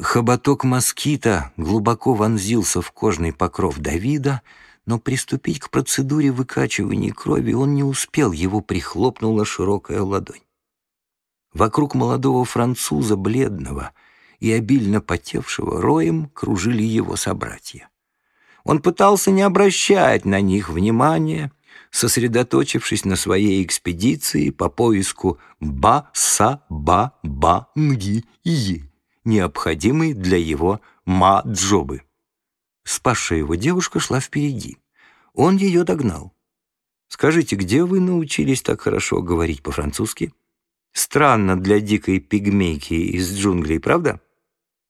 Хоботок москита глубоко вонзился в кожный покров Давида, но приступить к процедуре выкачивания крови он не успел, его прихлопнула широкая ладонь. Вокруг молодого француза, бледного и обильно потевшего, роем кружили его собратья. Он пытался не обращать на них внимания, сосредоточившись на своей экспедиции по поиску ба-са-ба-ба-нги-и, необходимой для его ма-джобы. Спасшая его девушка шла впереди. Он ее догнал. «Скажите, где вы научились так хорошо говорить по-французски?» «Странно для дикой пигмейки из джунглей, правда?»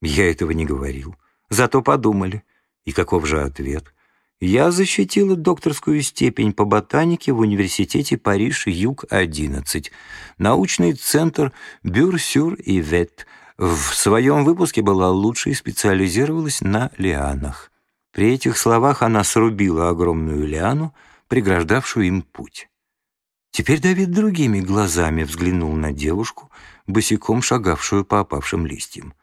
«Я этого не говорил. Зато подумали. И каков же ответ? Я защитила докторскую степень по ботанике в университете Париж-Юг-11, научный центр Бюрсюр и Вет. В своем выпуске была лучше и специализировалась на лианах. При этих словах она срубила огромную лиану, преграждавшую им путь. Теперь Давид другими глазами взглянул на девушку, босиком шагавшую по опавшим листьям.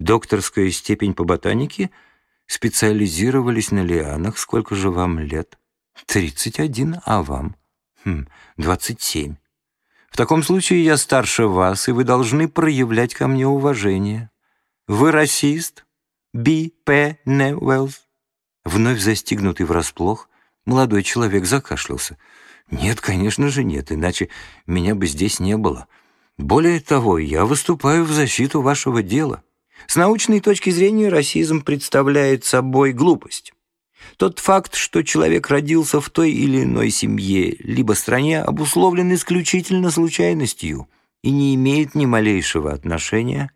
Докторская степень по ботанике — специализировались на лианах. Сколько же вам лет? Тридцать один, а вам? Хм, двадцать семь. В таком случае я старше вас, и вы должны проявлять ко мне уважение. Вы расист? Би П. Неуэллс? Вновь застигнутый врасплох, молодой человек закашлялся. Нет, конечно же нет, иначе меня бы здесь не было. Более того, я выступаю в защиту вашего дела. С научной точки зрения расизм представляет собой глупость. Тот факт, что человек родился в той или иной семье, либо стране, обусловлен исключительно случайностью и не имеет ни малейшего отношения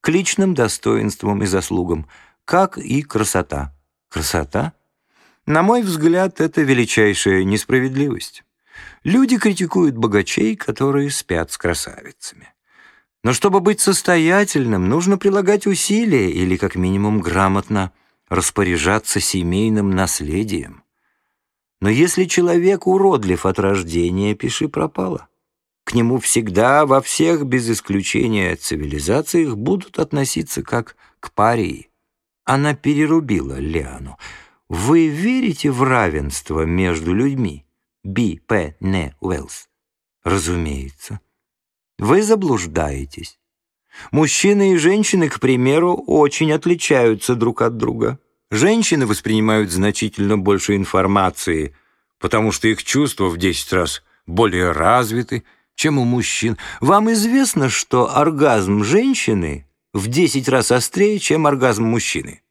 к личным достоинствам и заслугам, как и красота. Красота? На мой взгляд, это величайшая несправедливость. Люди критикуют богачей, которые спят с красавицами. Но чтобы быть состоятельным, нужно прилагать усилия или, как минимум, грамотно распоряжаться семейным наследием. Но если человек уродлив от рождения, пиши пропало. К нему всегда во всех, без исключения цивилизациях, будут относиться как к парии. Она перерубила Лиану. Вы верите в равенство между людьми? Би, П, Не, Уэллс. Разумеется. Вы заблуждаетесь. Мужчины и женщины, к примеру, очень отличаются друг от друга. Женщины воспринимают значительно больше информации, потому что их чувства в 10 раз более развиты, чем у мужчин. Вам известно, что оргазм женщины в 10 раз острее, чем оргазм мужчины.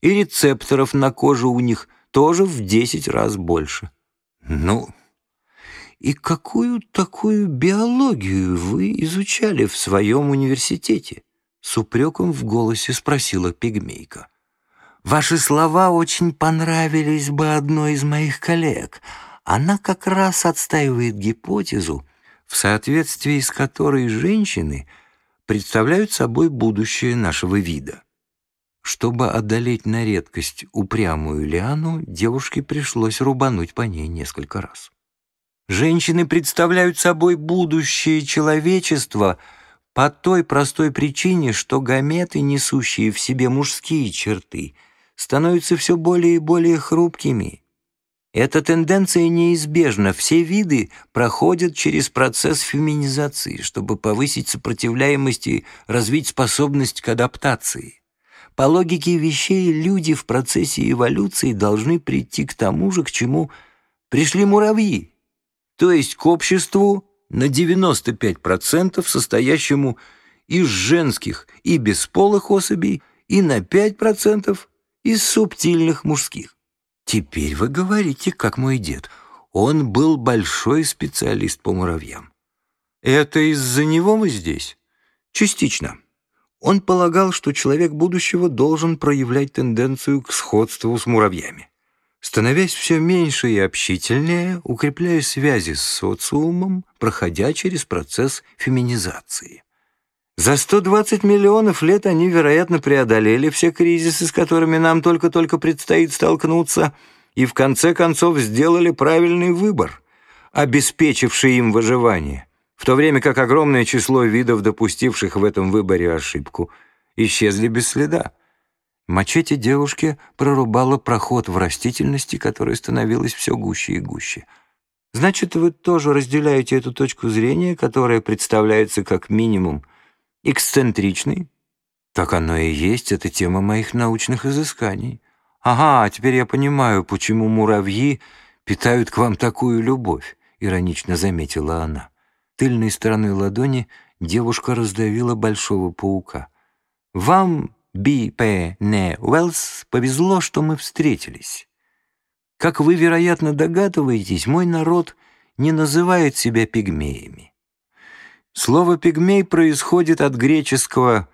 И рецепторов на коже у них тоже в 10 раз больше. Ну, и какую такую биологию вы изучали в своем университете? С упреком в голосе спросила пигмейка. Ваши слова очень понравились бы одной из моих коллег. Она как раз отстаивает гипотезу, в соответствии с которой женщины представляют собой будущее нашего вида. Чтобы одолеть на редкость упрямую лиану, девушке пришлось рубануть по ней несколько раз. Женщины представляют собой будущее человечества по той простой причине, что гаметы, несущие в себе мужские черты, становятся все более и более хрупкими. Эта тенденция неизбежна. Все виды проходят через процесс феминизации, чтобы повысить сопротивляемость и развить способность к адаптации. По логике вещей, люди в процессе эволюции должны прийти к тому же, к чему пришли муравьи то есть к обществу на 95% состоящему из женских и бесполых особей и на 5% из субтильных мужских. Теперь вы говорите, как мой дед. Он был большой специалист по муравьям. Это из-за него мы здесь? Частично. Он полагал, что человек будущего должен проявлять тенденцию к сходству с муравьями становясь все меньше и общительнее, укрепляя связи с социумом, проходя через процесс феминизации. За 120 миллионов лет они, вероятно, преодолели все кризисы, с которыми нам только-только предстоит столкнуться, и в конце концов сделали правильный выбор, обеспечивший им выживание, в то время как огромное число видов, допустивших в этом выборе ошибку, исчезли без следа. Мачете девушки прорубала проход в растительности, которая становилась все гуще и гуще. Значит, вы тоже разделяете эту точку зрения, которая представляется как минимум эксцентричной? Так оно и есть, это тема моих научных изысканий. Ага, теперь я понимаю, почему муравьи питают к вам такую любовь, иронично заметила она. Тыльной стороной ладони девушка раздавила большого паука. Вам Би П. Н. Уэллс повезло, что мы встретились. Как вы, вероятно, догадываетесь, мой народ не называет себя пигмеями. Слово «пигмей» происходит от греческого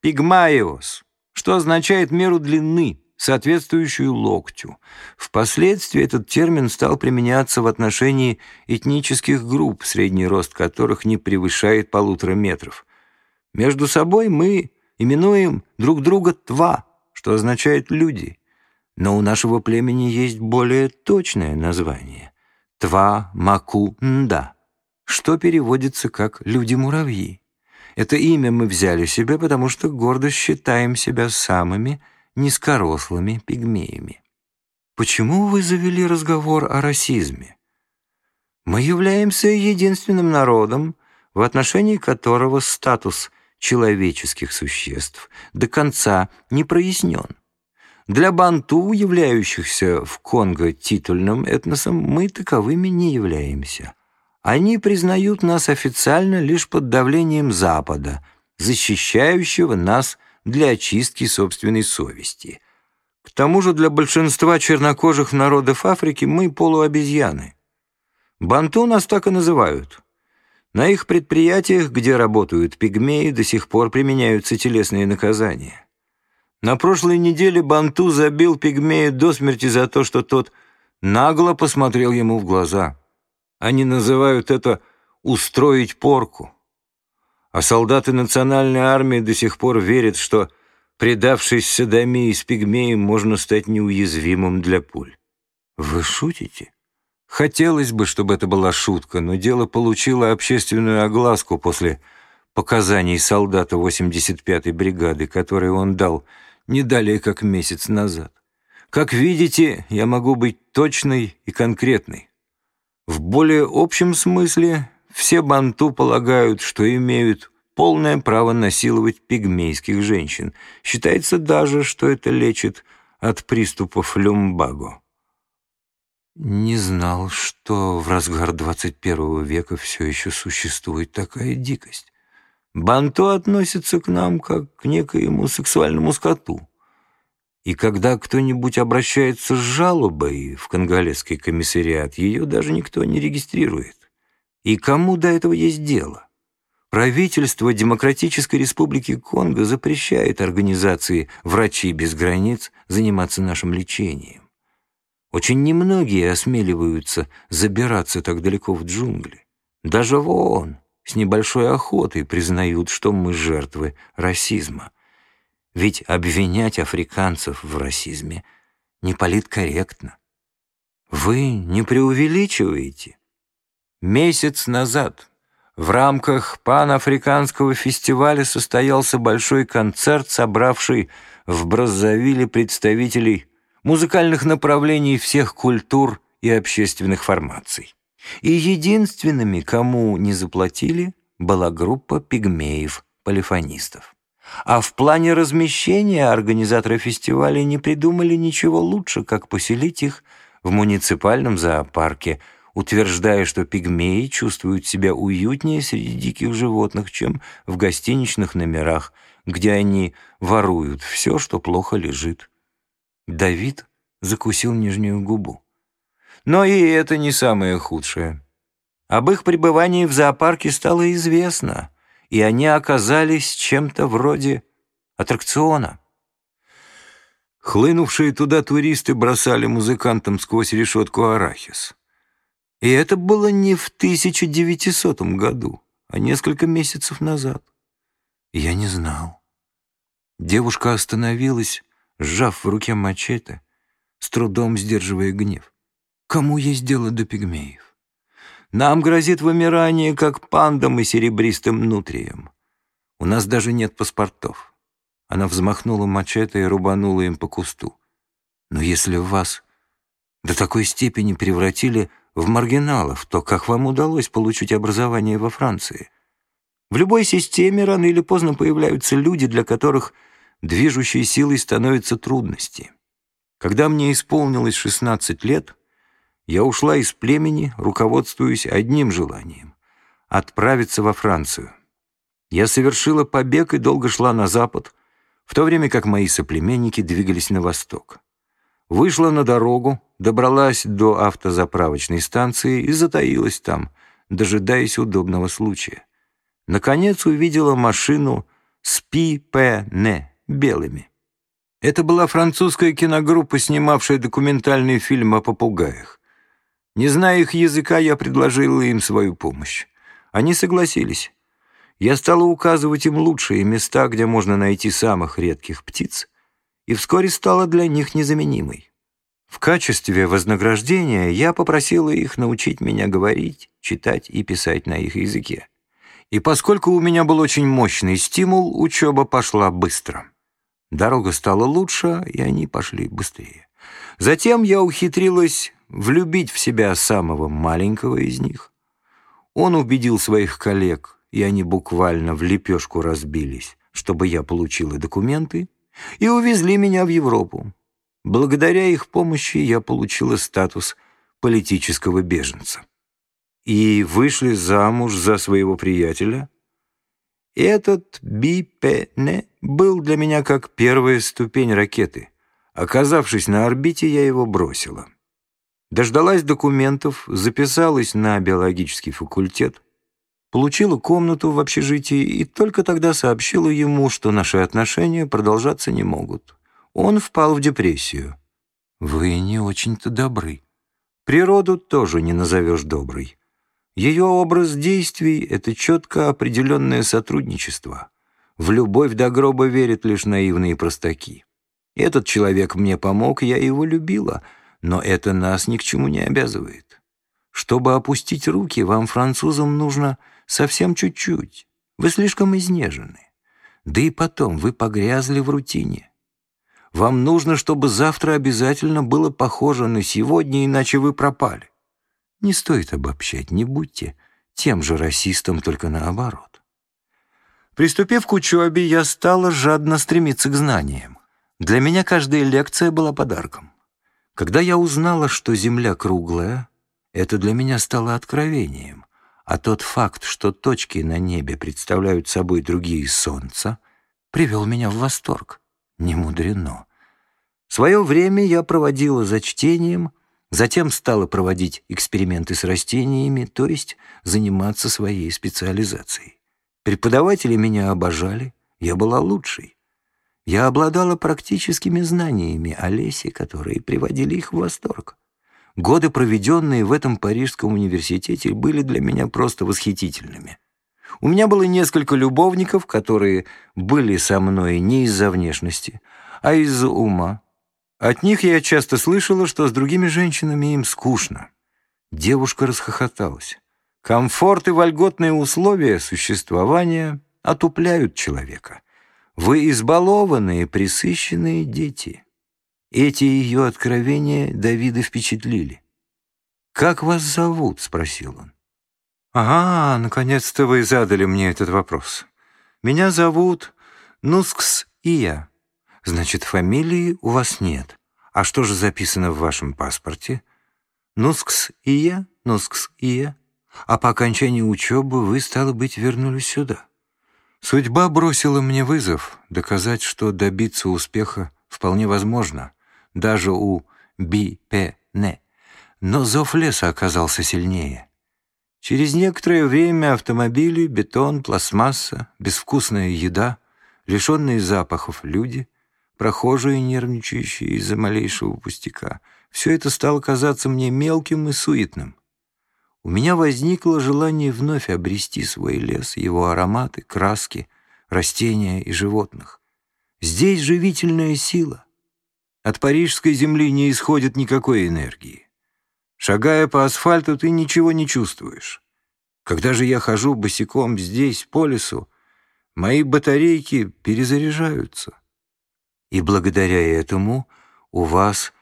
«пигмаиос», что означает меру длины, соответствующую локтю. Впоследствии этот термин стал применяться в отношении этнических групп, средний рост которых не превышает полутора метров. Между собой мы именуем друг друга «тва», что означает «люди». Но у нашего племени есть более точное название — «тва-маку-нда», что переводится как «люди-муравьи». Это имя мы взяли себе, потому что гордо считаем себя самыми низкорослыми пигмеями. Почему вы завели разговор о расизме? Мы являемся единственным народом, в отношении которого статус человеческих существ до конца не прояснен. Для банту, являющихся в Конго титульным этносом, мы таковыми не являемся. Они признают нас официально лишь под давлением Запада, защищающего нас для очистки собственной совести. К тому же для большинства чернокожих народов Африки мы полуобезьяны. Банту нас так и называют — на их предприятиях, где работают пигмеи, до сих пор применяются телесные наказания. На прошлой неделе Банту забил пигмея до смерти за то, что тот нагло посмотрел ему в глаза. Они называют это «устроить порку». А солдаты национальной армии до сих пор верят, что, предавшись садомии с пигмеем, можно стать неуязвимым для пуль. Вы шутите? Хотелось бы, чтобы это была шутка, но дело получило общественную огласку после показаний солдата 85-й бригады, которые он дал не далее, как месяц назад. Как видите, я могу быть точной и конкретной. В более общем смысле все банту полагают, что имеют полное право насиловать пигмейских женщин. Считается даже, что это лечит от приступов люмбаго. Не знал, что в разгар 21 века все еще существует такая дикость. Банто относится к нам как к некоему сексуальному скоту. И когда кто-нибудь обращается с жалобой в конголезский комиссариат, ее даже никто не регистрирует. И кому до этого есть дело? Правительство Демократической Республики Конго запрещает организации «Врачи без границ» заниматься нашим лечением. Очень немногие осмеливаются забираться так далеко в джунгли. Даже в ООН с небольшой охотой признают, что мы жертвы расизма. Ведь обвинять африканцев в расизме не политкорректно. Вы не преувеличиваете? Месяц назад в рамках панафриканского фестиваля состоялся большой концерт, собравший в Браззавиле представителей музыкальных направлений всех культур и общественных формаций. И единственными, кому не заплатили, была группа пигмеев-полифонистов. А в плане размещения организаторы фестиваля не придумали ничего лучше, как поселить их в муниципальном зоопарке, утверждая, что пигмеи чувствуют себя уютнее среди диких животных, чем в гостиничных номерах, где они воруют все, что плохо лежит. Давид закусил нижнюю губу. Но и это не самое худшее. Об их пребывании в зоопарке стало известно, и они оказались чем-то вроде аттракциона. Хлынувшие туда туристы бросали музыкантам сквозь решетку арахис. И это было не в 1900 году, а несколько месяцев назад. Я не знал. Девушка остановилась, сжав в руке мачете, с трудом сдерживая гнев. Кому есть дело до пигмеев? Нам грозит вымирание, как пандам и серебристым нутриям. У нас даже нет паспортов. Она взмахнула мачете и рубанула им по кусту. «Но если вас до такой степени превратили в маргиналов, то как вам удалось получить образование во Франции? В любой системе рано или поздно появляются люди, для которых движущей силой становятся трудности. Когда мне исполнилось 16 лет, я ушла из племени, руководствуясь одним желанием — отправиться во Францию. Я совершила побег и долго шла на запад, в то время как мои соплеменники двигались на восток. Вышла на дорогу, добралась до автозаправочной станции и затаилась там, дожидаясь удобного случая. Наконец увидела машину «Спи-П-Не» белыми. Это была французская киногруппа, снимавшая документальный фильм о попугаях. Не зная их языка, я предложила им свою помощь. Они согласились. Я стала указывать им лучшие места, где можно найти самых редких птиц, и вскоре стала для них незаменимой. В качестве вознаграждения я попросила их научить меня говорить, читать и писать на их языке. И поскольку у меня был очень мощный стимул, учеба пошла быстро. Дорога стала лучше, и они пошли быстрее. Затем я ухитрилась влюбить в себя самого маленького из них. Он убедил своих коллег, и они буквально в лепешку разбились, чтобы я получила документы, и увезли меня в Европу. Благодаря их помощи я получила статус политического беженца. И вышли замуж за своего приятеля. Этот Бипене был для меня как первая ступень ракеты. Оказавшись на орбите, я его бросила. Дождалась документов, записалась на биологический факультет, получила комнату в общежитии и только тогда сообщила ему, что наши отношения продолжаться не могут. Он впал в депрессию. «Вы не очень-то добры. Природу тоже не назовешь доброй. Ее образ действий — это четко определенное сотрудничество. В любовь до гроба верят лишь наивные простаки. Этот человек мне помог, я его любила, но это нас ни к чему не обязывает. Чтобы опустить руки, вам, французам, нужно совсем чуть-чуть. Вы слишком изнежены. Да и потом, вы погрязли в рутине. Вам нужно, чтобы завтра обязательно было похоже на сегодня, иначе вы пропали. Не стоит обобщать, не будьте тем же расистом, только наоборот. Приступив к учебе, я стала жадно стремиться к знаниям. Для меня каждая лекция была подарком. Когда я узнала, что Земля круглая, это для меня стало откровением, а тот факт, что точки на небе представляют собой другие солнца, привел меня в восторг. Не мудрено. Свое время я проводила за чтением, затем стала проводить эксперименты с растениями, то есть заниматься своей специализацией. Преподаватели меня обожали, я была лучшей. Я обладала практическими знаниями о лесе, которые приводили их в восторг. Годы, проведенные в этом Парижском университете, были для меня просто восхитительными. У меня было несколько любовников, которые были со мной не из-за внешности, а из-за ума. От них я часто слышала, что с другими женщинами им скучно. Девушка расхохоталась. Комфорт и вольготные условия существования отупляют человека. Вы избалованные, присыщенные дети. Эти ее откровения Давида впечатлили. «Как вас зовут?» — спросил он. «Ага, наконец-то вы задали мне этот вопрос. Меня зовут Нускс Ия. Значит, фамилии у вас нет. А что же записано в вашем паспорте? Нускс Ия, Нускс Ия. А по окончании учебы вы, стало быть, вернулись сюда. Судьба бросила мне вызов доказать, что добиться успеха вполне возможно, даже у Би-Пе-Не. Но зов леса оказался сильнее. Через некоторое время автомобили, бетон, пластмасса, безвкусная еда, лишенные запахов люди, прохожие, нервничающие из-за малейшего пустяка — все это стало казаться мне мелким и суетным. У меня возникло желание вновь обрести свой лес, его ароматы, краски, растения и животных. Здесь живительная сила. От парижской земли не исходит никакой энергии. Шагая по асфальту, ты ничего не чувствуешь. Когда же я хожу босиком здесь, по лесу, Мои батарейки перезаряжаются. И благодаря этому у вас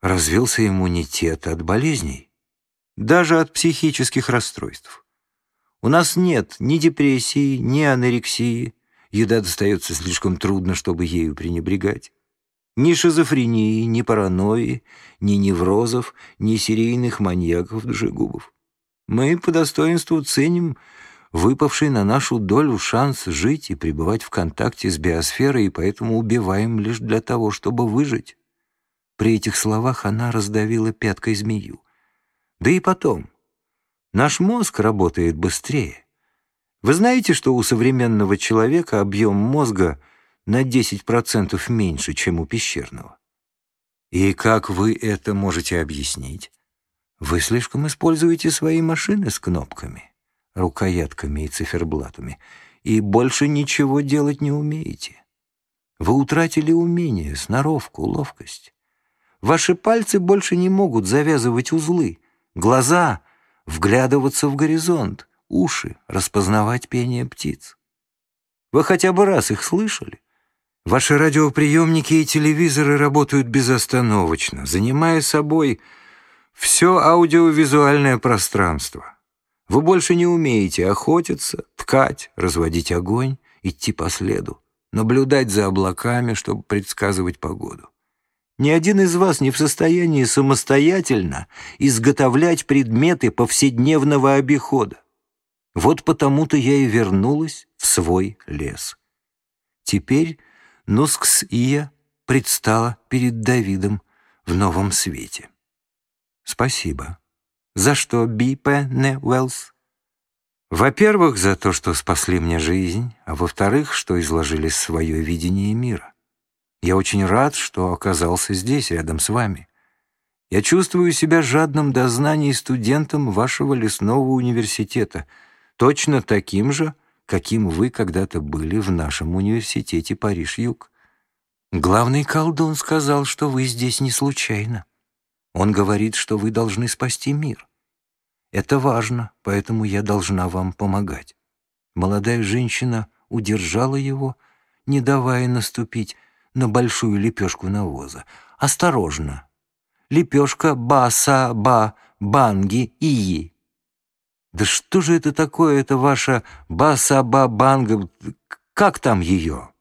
развился иммунитет от болезней, даже от психических расстройств. У нас нет ни депрессии, ни анорексии, еда достается слишком трудно, чтобы ею пренебрегать. Ни шизофрении, ни паранойи, ни неврозов, ни серийных маньяков-душегубов. Мы по достоинству ценим выпавший на нашу долю шанс жить и пребывать в контакте с биосферой, и поэтому убиваем лишь для того, чтобы выжить. При этих словах она раздавила пяткой змею. Да и потом, наш мозг работает быстрее. Вы знаете, что у современного человека объем мозга на 10% меньше, чем у пещерного? И как вы это можете объяснить? Вы слишком используете свои машины с кнопками, рукоятками и циферблатами, и больше ничего делать не умеете. Вы утратили умение, сноровку, ловкость. Ваши пальцы больше не могут завязывать узлы, глаза — вглядываться в горизонт, уши — распознавать пение птиц. Вы хотя бы раз их слышали? Ваши радиоприемники и телевизоры работают безостановочно, занимая собой все аудиовизуальное пространство. Вы больше не умеете охотиться, ткать, разводить огонь, идти по следу, наблюдать за облаками, чтобы предсказывать погоду. Ни один из вас не в состоянии самостоятельно изготовлять предметы повседневного обихода. Вот потому-то я и вернулась в свой лес. Теперь Нускс-Ия предстала перед Давидом в новом свете. Спасибо. За что, Би П. Не Уэллс? Во-первых, за то, что спасли мне жизнь, а во-вторых, что изложили свое видение мира. Я очень рад, что оказался здесь, рядом с вами. Я чувствую себя жадным до знаний студентом вашего лесного университета, точно таким же, каким вы когда-то были в нашем университете Париж-Юг. Главный колдун сказал, что вы здесь не случайно. Он говорит, что вы должны спасти мир. Это важно, поэтому я должна вам помогать. Молодая женщина удержала его, не давая наступить на большую лепешку навоза. Осторожно. Лепешка ба-са-ба-банги-ии. Да что же это такое, это ваша ба-са-ба-банга? Как там ее?